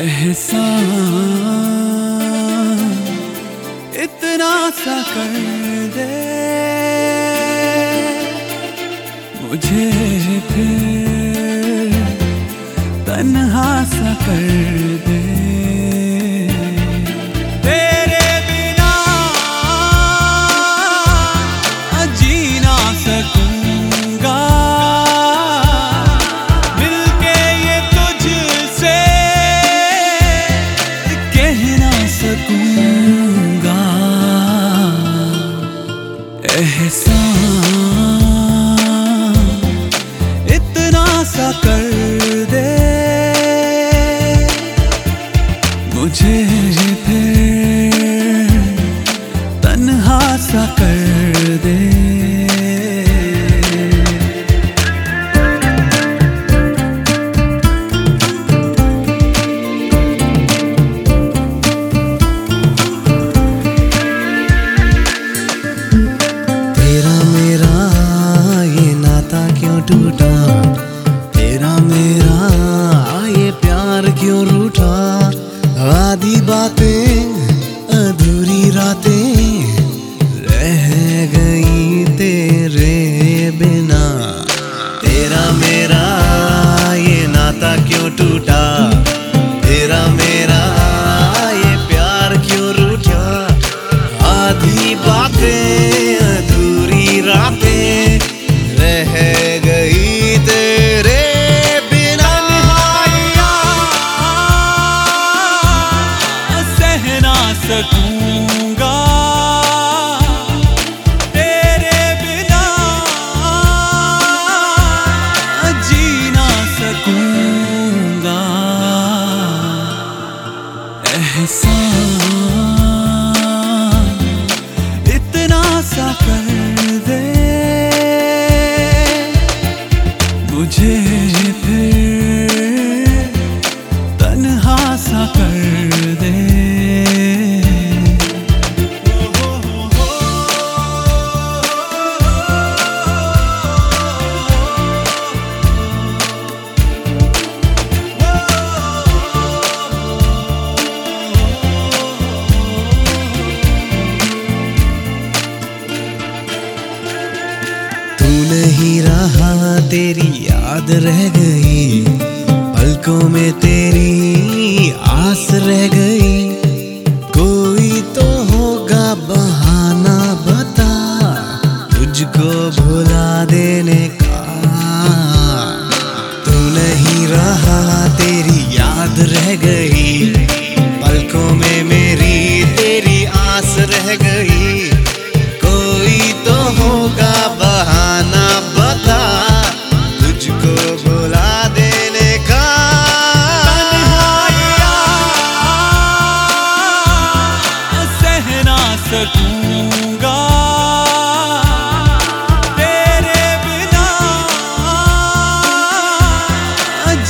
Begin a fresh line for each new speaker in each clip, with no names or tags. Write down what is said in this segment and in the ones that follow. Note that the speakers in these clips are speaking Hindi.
एहसान। इतना सा कर दे। मुझे फिर तन्हा सा कर सकूँगा। एहसान
क्यों रूठा आधी बातें नहीं रहा तेरी याद रह गई।
पलकों में तेरी आस रह गई। कोई तो होगा बहाना बता। तुझको भुला देने का।
तू नहीं रहा तेरी याद रह गई। पलकों में मेरी तेरी आस रह गई। सकूँगा तेरे बिना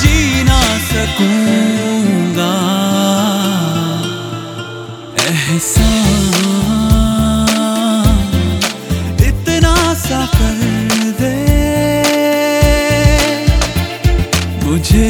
जी ना सकूँगा। एहसान इतना सा कर दे। मुझे